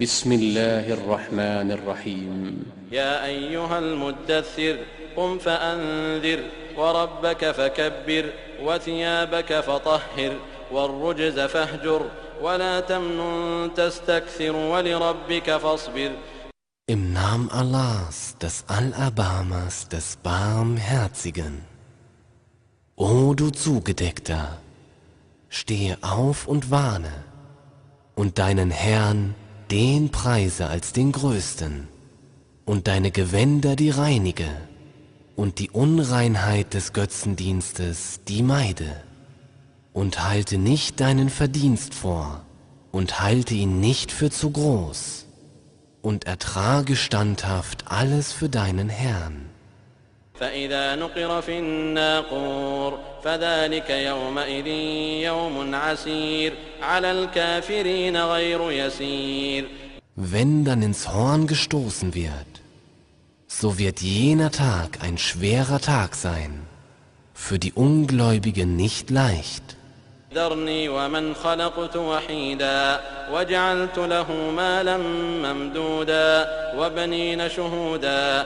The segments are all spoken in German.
بسم الله الرحمن الرحيم يا أيها المدثر قم فأنذر وربك فكبر وثيابك فطهر والرجز فاهجر ولا تمنن تستكثر ولربك فاصبر Im Namen Allahs, des Allerbarmers, des Barmherzigen. O du Zugedeckter, stehe auf und warne, und deinen Herrn den preise als den Größten, und deine Gewänder die reinige, und die Unreinheit des Götzendienstes die meide, und halte nicht deinen Verdienst vor, und halte ihn nicht für zu groß und ertrage standhaft alles für deinen Herrn. فإذا نقر في الناقور فذلك يومئذ يوم عسير على الكافرين غير يسير Wenn dann ins Horn gestoßen wird, so wird jener Tag ein schwerer Tag sein, für die Ungläubigen nicht leicht. ذرني ومن خلقت وحيدا وجعلت له مالا ممدودا وبنين شهودا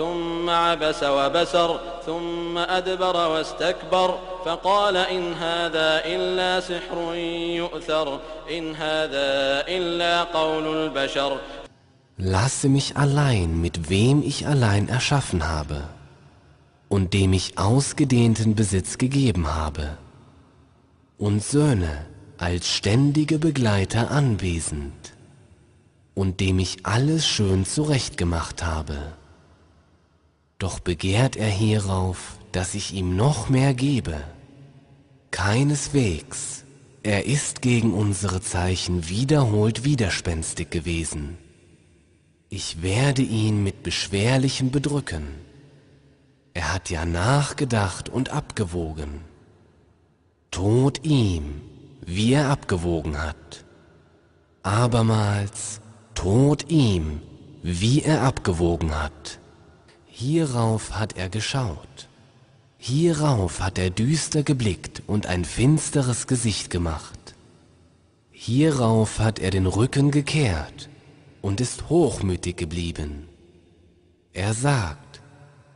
ثم عبس وبسر ثم أدبر واستكبر فقال إن هذا إلا سحر يؤثر إن هذا إلا قول البشر Lasse mich allein, mit wem ich allein erschaffen habe und dem ich ausgedehnten Besitz gegeben habe, und Söhne als ständige Begleiter anwesend, und dem ich alles schön zurechtgemacht habe. Doch begehrt er hierauf, dass ich ihm noch mehr gebe. Keineswegs, er ist gegen unsere Zeichen wiederholt widerspenstig gewesen. Ich werde ihn mit Beschwerlichem bedrücken. Er hat ja nachgedacht und abgewogen. Tod ihm, wie er abgewogen hat. Abermals Tod ihm, wie er abgewogen hat. Hierauf hat er geschaut. Hierauf hat er düster geblickt und ein finsteres Gesicht gemacht. Hierauf hat er den Rücken gekehrt und ist hochmütig geblieben. Er sagt,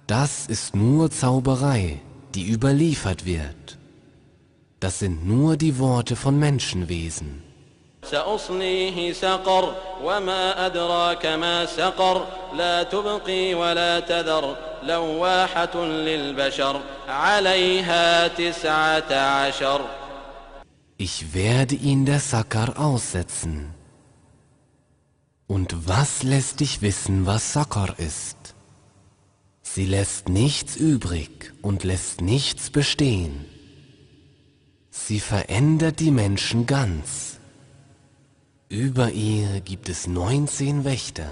das ist nur Zauberei, die überliefert wird. Das sind nur die Worte von Menschenwesen. سأصليه سقر وما أدراك ما سقر لا تبقي ولا تذر لواحة للبشر عليها تسعة عشر Ich werde ihn der Sakar aussetzen. Und was lässt dich wissen, was Sakar ist? Sie lässt nichts übrig und lässt nichts bestehen. Sie verändert die Menschen ganz. Über ihr gibt es 19 Wächter.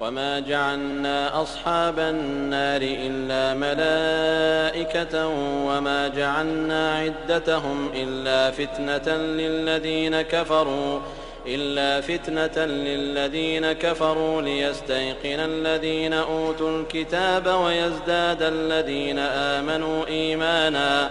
وما جعلنا أصحاب النار إلا ملائكة وما جعلنا عدتهم إلا فتنة للذين كفروا إلا فتنة للذين كفروا ليستيقن الذين أوتوا الكتاب ويزداد الذين آمنوا إيماناً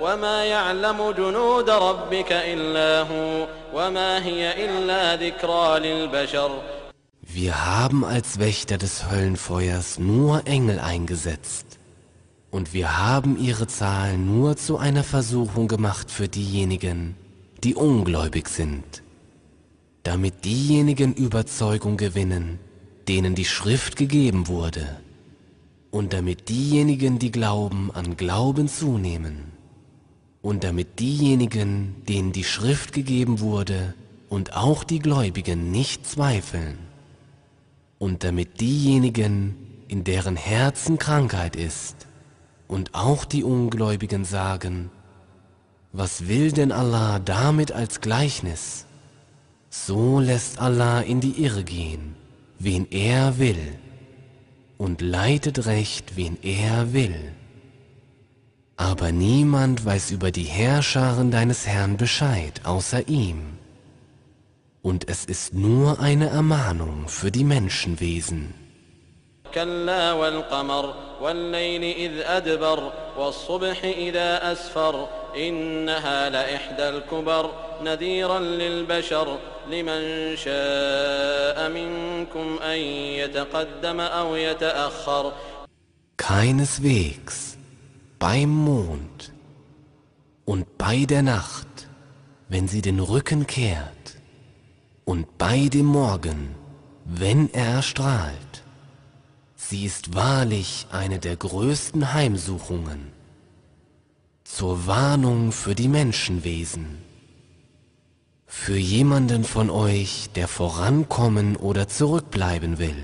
وما يعلم جنود ربك إلا هو وما هي إلا ذكرى للبشر Wir haben als Wächter des Höllenfeuers nur Engel eingesetzt. Und wir haben ihre Zahl nur zu einer Versuchung gemacht für diejenigen, die ungläubig sind, damit diejenigen Überzeugung gewinnen, denen die Schrift gegeben wurde, und damit diejenigen, die glauben, an Glauben zunehmen. und damit diejenigen, denen die Schrift gegeben wurde, und auch die Gläubigen nicht zweifeln, und damit diejenigen, in deren Herzen Krankheit ist, und auch die Ungläubigen sagen, was will denn Allah damit als Gleichnis? So lässt Allah in die Irre gehen, wen er will, und leitet recht, wen er will Aber niemand weiß über die Herrscharen deines Herrn Bescheid, außer ihm. Und es ist nur eine Ermahnung für die Menschenwesen. كلا والقمر والليل إذ أدبر والصبح إذا أسفر إنها لإحدى الكبر نذيرا للبشر لمن شاء منكم أن يتقدم أو يتأخر Keineswegs beim Mond und bei der Nacht, wenn sie den Rücken kehrt, und bei dem Morgen, wenn er strahlt. Sie ist wahrlich eine der größten Heimsuchungen zur Warnung für die Menschenwesen, für jemanden von euch, der vorankommen oder zurückbleiben will.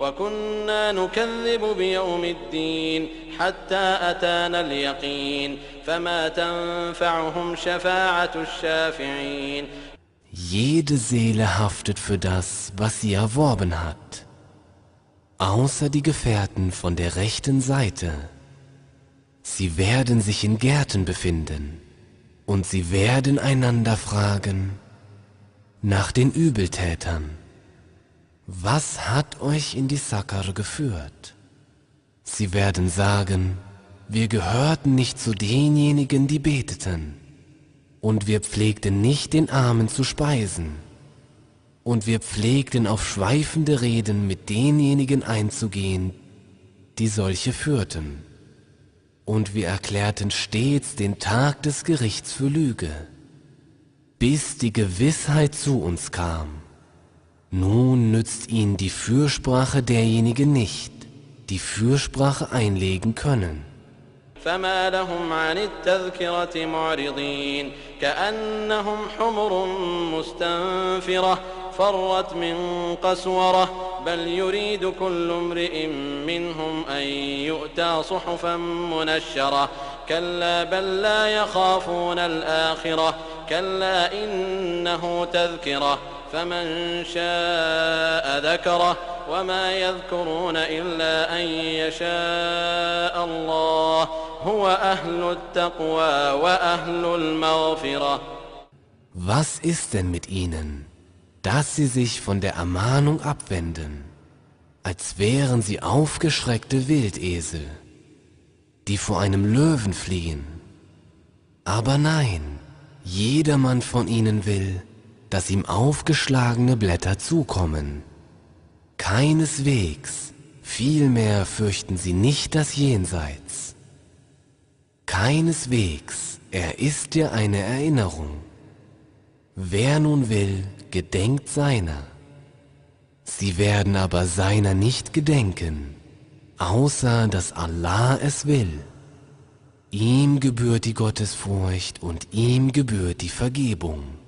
وكنا نكذب بيوم الدين حتى أتانا اليقين فما تنفعهم شفاعة الشافعين Jede Seele haftet für das, was sie erworben hat, außer die Gefährten von der rechten Seite. Sie werden sich in Gärten befinden und sie werden einander fragen nach den Übeltätern. Was hat euch in die Sakar geführt? Sie werden sagen, wir gehörten nicht zu denjenigen, die beteten, und wir pflegten nicht den Armen zu speisen, und wir pflegten auf schweifende Reden mit denjenigen einzugehen, die solche führten. Und wir erklärten stets den Tag des Gerichts für Lüge, bis die Gewissheit zu uns kam. Nun nützt ihnen die Fürsprache derjenigen nicht, die Fürsprache einlegen können. فما لهم عن التذكرة معرضين كأنهم حمر مستنفرة فرت من قسورة بل يريد كل امرئ منهم أن يؤتى صحفا منشرة كلا بل لا يخافون الآخرة كلا إنه تذكرة فمن شاء ذكره وما يذكرون إلا أن يشاء الله هو أهل التقوى وأهل المغفرة Was ist denn mit ihnen? dass sie sich von der Ermahnung abwenden, als wären sie aufgeschreckte Wildesel, die vor einem Löwen fliehen. Aber nein, jedermann von ihnen will, dass ihm aufgeschlagene Blätter zukommen. Keineswegs, vielmehr fürchten sie nicht das Jenseits. Keineswegs, er ist dir eine Erinnerung. Wer nun will, gedenkt seiner. Sie werden aber seiner nicht gedenken, außer dass Allah es will. Ihm gebührt die Gottesfurcht und ihm gebührt die Vergebung.